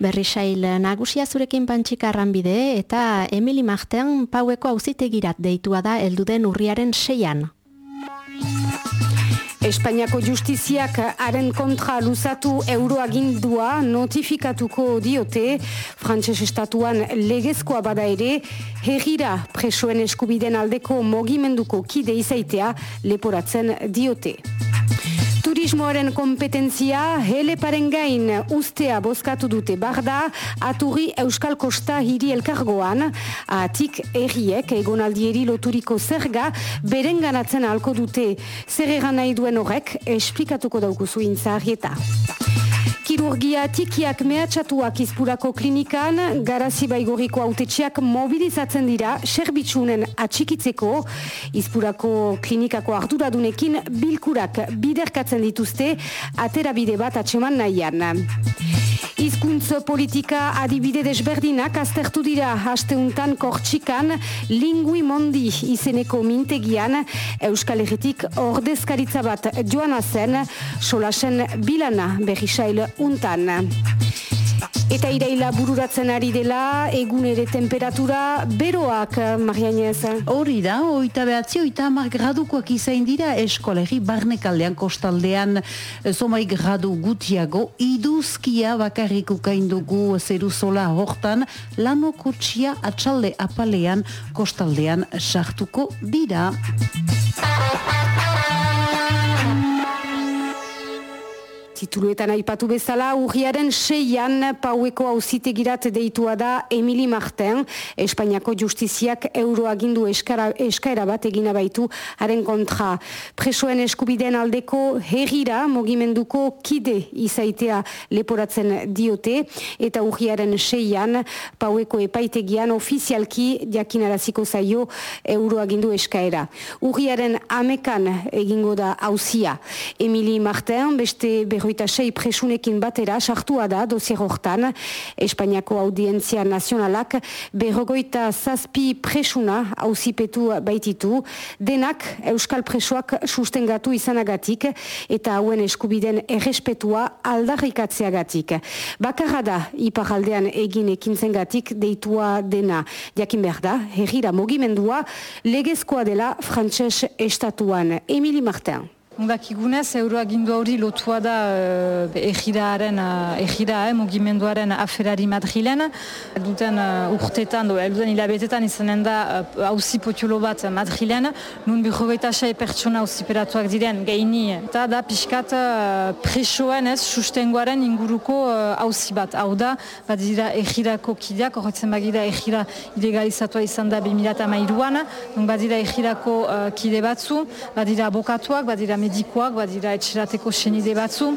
Berrisail nagusia zurekin pantxika arranbide eta Emili Martean paueko auzitegirat deitua da elduden urriaren seian. Espainiako justiziak haren kontra luzatu euroagindua notifikatuko diote, frantses estatuan legezkoa bada ere, herrira presoen eskubiden aldeko mogimenduko kide izaitea leporatzen diote. Turismoaren kompetentzia heleparen gain ustea bozkatu dute. Barda, aturi Euskal Kosta hiri elkargoan, atik erriek egonaldieri loturiko zerga beren ganatzen alko dute. Zer egan nahi duen horrek esplikatuko daukuzu intzarrieta. Kirurgia tikiak mehatxatuak izpurako klinikan, garazi baigoriko autetxeak mobilizatzen dira serbitzunen atxikitzeko, izpurako klinikako arduradunekin bilkurak biderkatzen dituzte, atera bide bat atseman nahian. Izkuntz politika adibide desberdinak aztertu dira hasteuntan kortxikan lingui mondi izeneko mintegian Euskal Herritik ordezkaritza bat joana zen solasen bilana berrisail untan. Eta iraila bururatzen ari dela, egun ere temperatura beroak, Marianez. Hori da, oita behatzi, oita amar gradukoak izain dira eskolegi barnekaldean kostaldean zomai gradu gutiago, iduzkia bakarrik ukaindugu zeruzola hortan, lano kotxia atxalde apalean kostaldean sartuko dira. Tituluetan aipatu bezala, urriaren seian paueko auzitegirat deitua da Emili Marten, Espainiako justiziak euroagindu eskara, eskaera bat egina baitu haren kontra. Presoen eskubideen aldeko herrira mogimenduko kide izaitea leporatzen diote, eta urriaren seian paueko epaitegian ofizialki jakinaraziko zaio euroagindu eskaera. Urriaren amekan egingo da hauzia. Emili Marten, beste berro berroita sei presunekin batera sartua da dosier hortan Espainiako audientzia nazionalak berrogoita zazpi presuna hauzipetu baititu denak Euskal presoak sustengatu izanagatik eta hauen eskubiden errespetua aldarrikatzeagatik. Bakarra da iparaldean egin ekintzengatik deitua dena. Jakin behar da, herrira mogimendua legezkoa dela frantses estatuan. Emili Martin. Undakigunez, euroagindu hori lotua da uh, egiraaren, egira, eh, mugimenduaren aferari Madrilen. Duten uh, urtetan, do, elduden hilabetetan izanen da hauzi uh, potiolo bat Madrilen. Nun bihogeita sei pertsona hauzi peratuak diren geini. Eta da pixkat uh, presoen ez sustengoaren inguruko hauzi uh, bat. Hau da, bat dira egirako kideak, horretzen bagira egira ilegalizatua izan da 2008an. Bat dira egirako uh, kide batzu, bat dira abokatuak, bat dira medikoak, badira etxerateko senide batzu,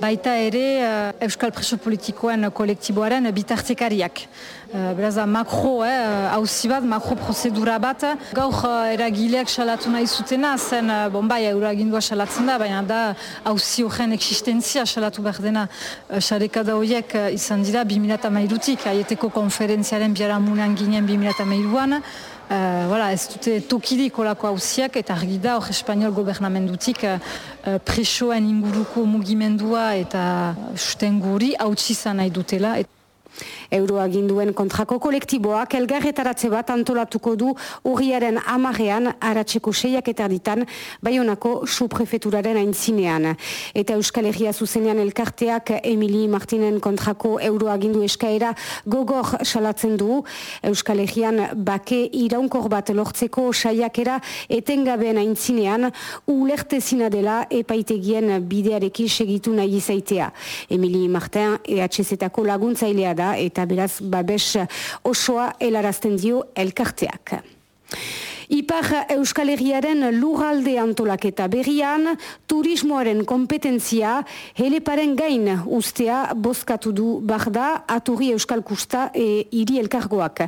baita ere uh, Euskal Preso Politikoen kolektiboaren bitartekariak. Uh, beraz makro, hauzi eh, bat, makro prozedura bat. Gaur uh, eragileak salatu nahi zutena, zen, uh, bon bai, euragindua salatzen da, baina da hauzi horren existentzia salatu behar dena uh, horiek izan dira 2008-tik, aieteko konferentziaren biaramunean ginen 2008-an, Uh, voilà, ez dute tokidik olako hausiak eta argi da hor espanol gobernamendutik uh, presoen inguruko mugimendua eta susten guri hau nahi dutela. Euroaginduen kontrako kolektiboak elgarretaratze bat antolatuko du urriaren amarean aratzeko seiak eta ditan Bayonako suprefeturaren aintzinean. Eta Euskal Herria zuzenean elkarteak Emili Martinen kontrako euroagindu eskaera gogor salatzen du Euskal Herrian bake iraunkor bat lortzeko saiakera etengabeen aintzinean ulerte dela epaitegien bidearekin segitu nahi izaitea. Emili Martin EHZ-etako laguntzailea da eta beraz babes osoa helarazten dio elkarteak. Ipar Euskal Herriaren lurralde antolaketa berrian, turismoaren kompetentzia heleparen gain ustea bozkatu du barda aturi Euskal Kusta e iri elkargoak.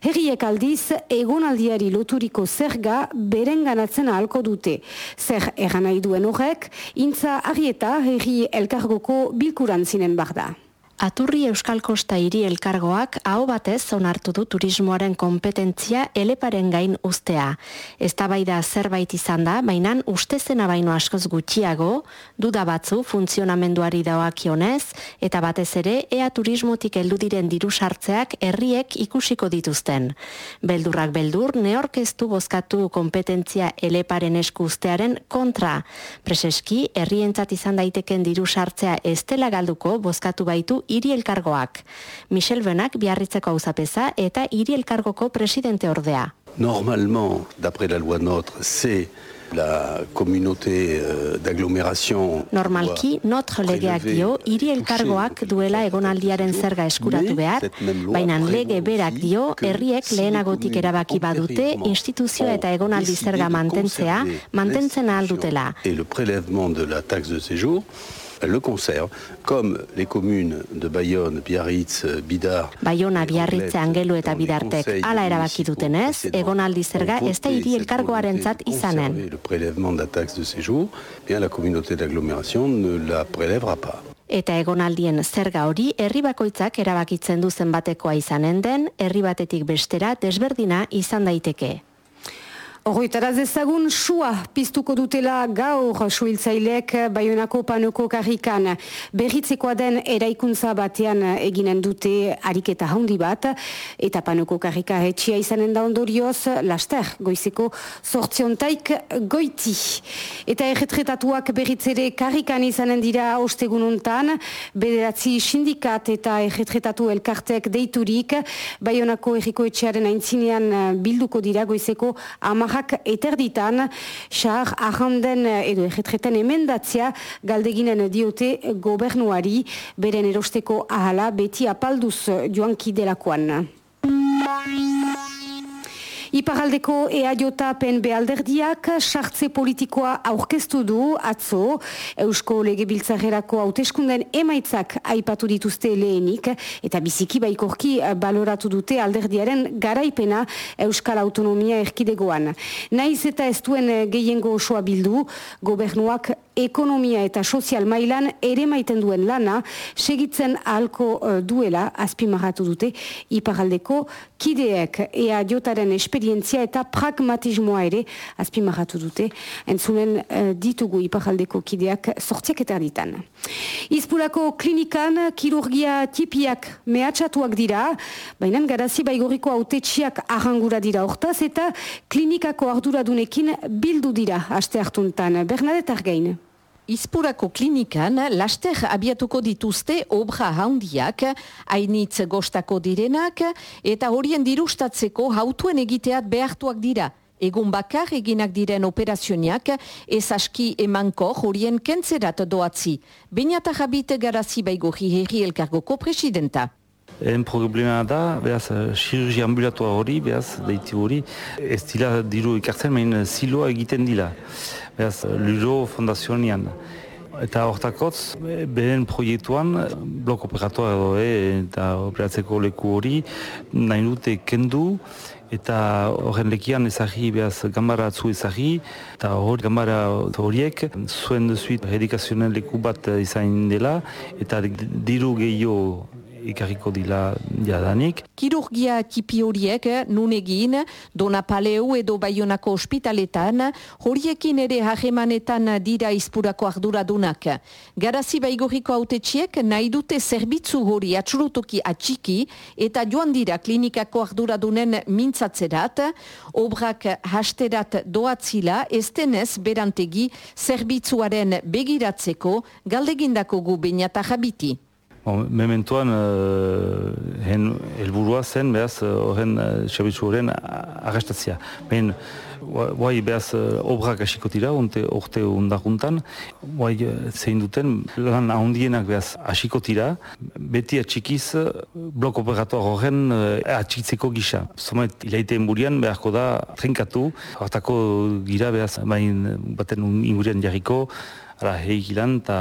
Herriek aldiz, egonaldiari loturiko zerga beren ganatzen ahalko dute. Zer eran nahi duen horrek, intza arieta herri elkargoko bilkuran zinen barda. Aturri Euskal Kosta hiri elkargoak hau batez onartu du turismoaren kompetentzia eleparen gain ustea. Ez da zerbait izan da, baina ustezena baino askoz gutxiago, duda batzu funtzionamenduari daoakionez, eta batez ere ea turismotik heldu diren diru sartzeak herriek ikusiko dituzten. Beldurrak beldur, neorkeztu bozkatu kompetentzia eleparen esku ustearen kontra. Preseski, herrientzat izan daiteken diru sartzea estela galduko bozkatu baitu hiri elkargoak. Michel Benak biarritzeko auzapeza eta hiri elkargoko presidente ordea. Normalement, d'après la loi notre, c'est la communauté euh, d'agglomération Normalki notre legeak dio hiri elkargoak duela egonaldiaren zerga eskuratu behar, baina lege berak dio herriek lehenagotik erabaki badute instituzioa eta egonaldi zerga mantentzea mantentzen ahal dutela. Et le prélèvement de la taxe de séjour le conserve, comme les communes de Bayonne, Biarritz, Bidar... Bayona, Biarritz, Angelu eta Bidartek ala erabaki dutenez, egonaldi zerga ez da hiri elkargoaren zat izanen. Le prélèvement de la taxe de séjour, bien la communauté d'agglomération ne la prélèvera pas. Eta egonaldien zerga hori herri bakoitzak erabakitzen du zenbatekoa izanen den, herri batetik bestera desberdina izan daiteke. Horroitaraz ezagun, sua piztuko dutela gaur suhiltzailek Bayonako panoko karrikan berritzekoa den eraikuntza batean eginen dute ariketa haundi bat, eta panoko karrika etxia izanen da ondorioz, laster goizeko sortziontaik goiti. Eta erretretatuak berritzere karrikan izanen dira ostegununtan, bederatzi sindikat eta erretretatu elkartek deiturik, Bayonako erriko etxearen aintzinean bilduko dira goizeko amar marrak eterditan, xar ahanden edo egetreten emendatzea galdeginen diote gobernuari beren erosteko ahala beti apalduz joanki delakoan. Iparaldeko EAJ PNB alderdiak sartze politikoa aurkeztu du atzo Eusko Legebiltzarrerako hauteskunden emaitzak aipatu dituzte lehenik eta biziki baikorki baloratu dute alderdiaren garaipena Euskal Autonomia erkidegoan. Naiz eta ez duen gehiengo osoa bildu, gobernuak ekonomia eta sozial mailan ere maiten duen lana segitzen ahalko uh, duela azpimarratu dute iparaldeko kideek ea jotaren esperientzia eta pragmatismoa ere azpimarratu dute entzunen uh, ditugu iparaldeko kideak sortziak eta ditan. Izpulako klinikan kirurgia tipiak mehatxatuak dira, baina garazi baigoriko autetxiak arrangura dira hortaz eta klinikako arduradunekin bildu dira aste hartuntan. Bernadette Argain. Izpurako klinikan laster abiatuko dituzte obra handiak, hainitz gostako direnak, eta horien dirustatzeko hautuen egiteat behartuak dira. Egun bakar eginak diren operazioniak ez aski emanko horien kentzerat doatzi. Bainata jabite garazi baigo herri elkargoko presidenta. En problema da, behaz, chirurgia ambulatua hori, behaz, deiti hori, ez dila diru ikartzen, main siloa egiten dila. Behaz, Luro Fondazionian. Eta hortakotz, behen proiektuan, blok operatoa edo, e, eta operatzeko leku hori, nahi dute kendu, eta horren lekian ezagi, behaz, gambara atzu ezagi, eta hori gambara horiek, zuen dezuit redikazionen leku bat izan dela, eta diru gehiago ikarriko dila jadanik. Kirurgia tipi horiek nun egin, dona paleu edo baionako ospitaletan, horiekin ere hagemanetan dira izpurako arduradunak. Garazi baigoriko autetxiek nahi dute zerbitzu hori atxurutoki atxiki eta joan dira klinikako arduradunen mintzatzerat, obrak hasterat doatzila estenez berantegi zerbitzuaren begiratzeko galdegindako gu bainata jabiti. Bon, mementoan, uh, hen helburua zen, behaz, eh, horren uh, xabitzu horren arrestatzia. Ben, guai, behaz, uh, obrak asiko tira, onte, orte undakuntan, guai, zein duten, lan ahondienak behaz, asiko tira, beti atxikiz, blok operatoa horren uh, atxikitzeko gisa. Zomet, ilaiteen burian, beharko da, trenkatu, hartako gira, behaz, bain, baten ingurian jarriko, Hala, heik ilan, eta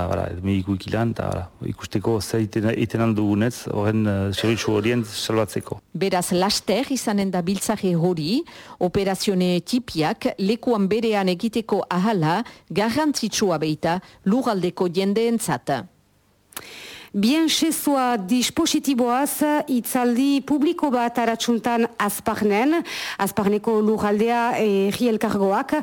mediku ilan, eta ikusteko zer iten aldugunez, horren uh, horien salbatzeko. Beraz, laster izanen da biltzare hori, operazione tipiak, lekuan berean egiteko ahala, garrantzitsua beita, lugaldeko jendeen zata. Bien sesua dispositiboaz itzaldi publiko bat aratsuntan azparnen, azparneko lurraldea erri elkargoak,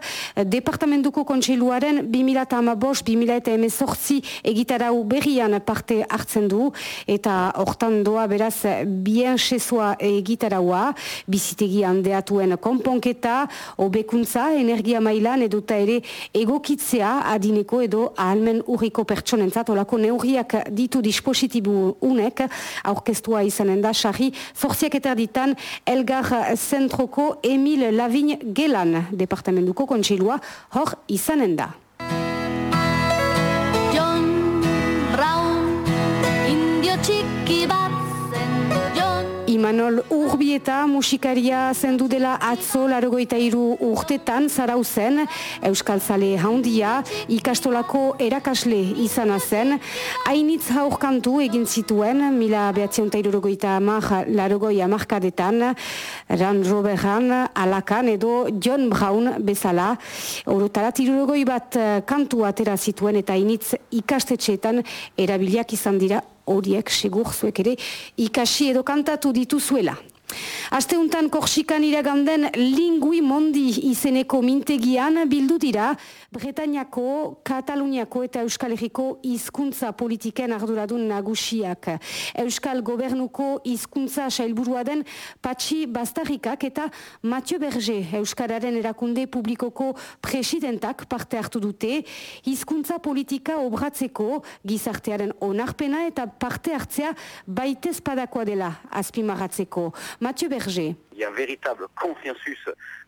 Departamentuko kontseiluaren 2008-2008 egitarau berrian parte hartzen du, eta hortan doa beraz bien sesua egitaraua, bizitegi handeatuen konponketa, obekuntza, energia mailan eduta ere egokitzea adineko edo ahalmen urriko pertsonentzat, olako neurriak ditu dispositibu unek, aurkestua izanen da, sarri, zorziak eta ditan, Elgar Zentroko Emil Lavin Gelan, Departamentuko kontsilua, hor izanen da. Imanol Urbieta musikaria zendu dela atzo larogoita iru urtetan zarau zen, Euskal Zale haundia, ikastolako erakasle izana zen, hainitz haurkantu egin zituen, mila behatzion tairurogoita amar, larogoi amarkadetan, Ran Robertan, Alakan edo John Brown bezala, orotarat irurogoi bat kantu atera zituen eta hainitz ikastetxeetan erabiliak izan dira horiek segur zuek ere ikasi edo kantatu dituzuela. Asteuntan korsikan iraganden lingui mondi izeneko mintegian bildu dira Bretañako, Kataluniako eta Euskal Herriko hizkuntza politiken arduradun nagusiak. Euskal Gobernuko hizkuntza sailburua den Patxi Bastarrikak eta Mathieu Berger Euskararen erakunde publikoko presidentak parte hartu dute hizkuntza politika obratzeko gizartearen onarpena eta parte hartzea baitez padakoa dela azpimarratzeko. Mathieu Berger. Il y a un véritable consensus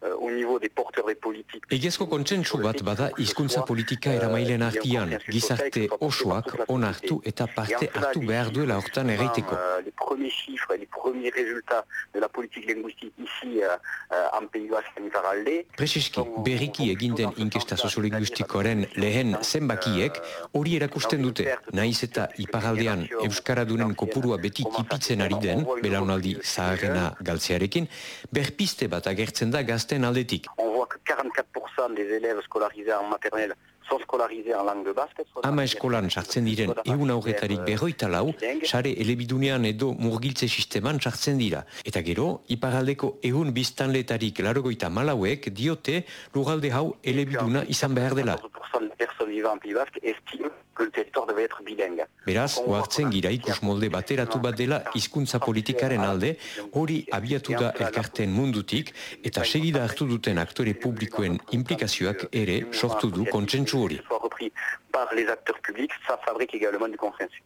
euh, au niveau des porteurs des politiques. Egezko kontsentsu bat bada hizkuntza politika eramailen artian, gizarte osoak onartu eta parte hartu behar duela hortan erreiteko. Les premiers chiffres, les premiers résultats de la politique linguistique ici euh, en Pays Basque en Iparralde. Prezeski, berriki eginten inkesta soziolinguistikoaren lehen zenbakiek hori erakusten dute. Naiz eta Iparraldean Euskaradunen kopurua beti tipitzen ari den, belaunaldi zaharrena galtzearekin, berpiste bat agertzen da gazten aldetik. On voit que 44% des élèves scolarisés en maternelle. Ama eskolan sartzen diren egun aurretarik berroita lau, sare elebidunean edo murgiltze sisteman sartzen dira. Eta gero, iparaldeko egun biztanletarik larogoita malauek diote lugalde hau elebiduna izan behar dela. 14% des personnes vivant en Pays Basque estiment que le territoire devait être bilingue. Beraz, oartzen gira ikus molde bateratu bat dela hizkuntza politikaren alde, hori abiatu da elkarten mundutik, eta segida hartu duten aktore publikoen implikazioak ere sortu du kontsentsu hori. Par les acteurs publics, ça fabrique également du consensus.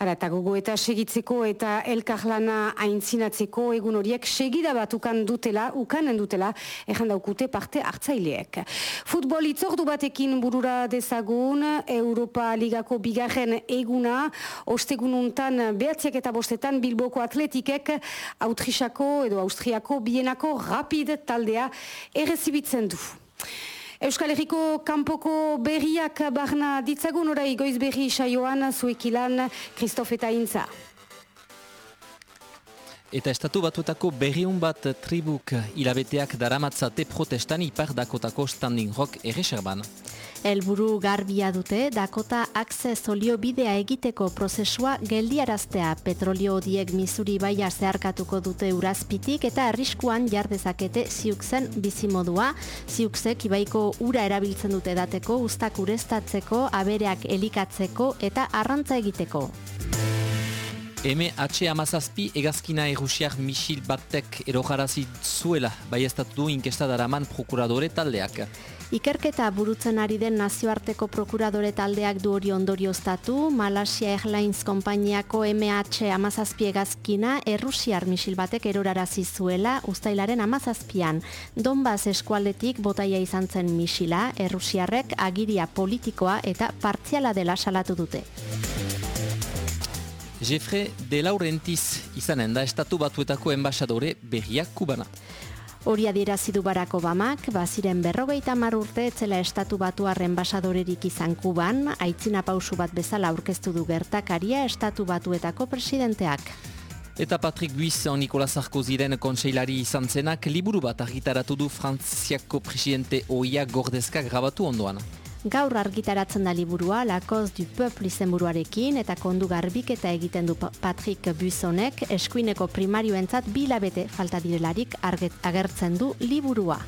Ara, eta gogo eta segitzeko eta elkarlana aintzinatzeko egun horiek segida bat ukan dutela, ukanen dutela, ejan daukute parte hartzaileek. Futbol itzordu batekin burura dezagun, Europa Ligako bigarren eguna, ostegununtan behatziak eta bostetan Bilboko atletikek Autrisako edo Austriako bienako rapid taldea errezibitzen du. Euskal Herriko kanpoko berriak barna ditzagun orai goiz berri saioan zuekilan Kristof eta Intza. Eta estatu batuetako berriun bat tribuk hilabeteak daramatzate protestan ipar Dakotako Standing Rock erreserban. Elburu garbia dute Dakota Access olio bidea egiteko prozesua geldiaraztea petrolio odiek Missouri baia zeharkatuko dute urazpitik eta arriskuan jardezakete ziukzen bizimodua. Ziukzek ibaiko ura erabiltzen dute dateko, ustak urestatzeko, abereak elikatzeko eta arrantza egiteko. MH amazazpi egazkina errusiak misil batek erojarazi zuela baiestatu du inkesta daraman prokuradore taldeak. Ikerketa burutzen ari den nazioarteko prokuradore taldeak du hori ondorioztatu, Malasia Airlines konpainiako MH amazazpi egazkina errusiar misil batek erorarazi zuela ustailaren amazazpian. Donbaz eskualdetik botaia izan zen misila, errusiarrek agiria politikoa eta partziala dela salatu dute. Jeffre de Laurentiz izanen da estatu batuetako enbasadore berriak kubana. Hori adierazi du Barack Obamak, baziren berrogeita mar urte etzela estatu batuarren basadorerik izan kuban, aitzina pausu bat bezala aurkeztu du gertakaria estatu batuetako presidenteak. Eta Patrick Buiz, Nikola Sarkoziren kontseilari izan zenak, liburu bat argitaratu du Frantziako presidente oia gordezka grabatu ondoan. Gaur argitaratzen da liburua Lakoz du Peuple izenburuarekin eta kondu garbiketa egiten du Patrick Buissonek eskuineko primarioentzat bilabete falta direlarik agertzen du liburua.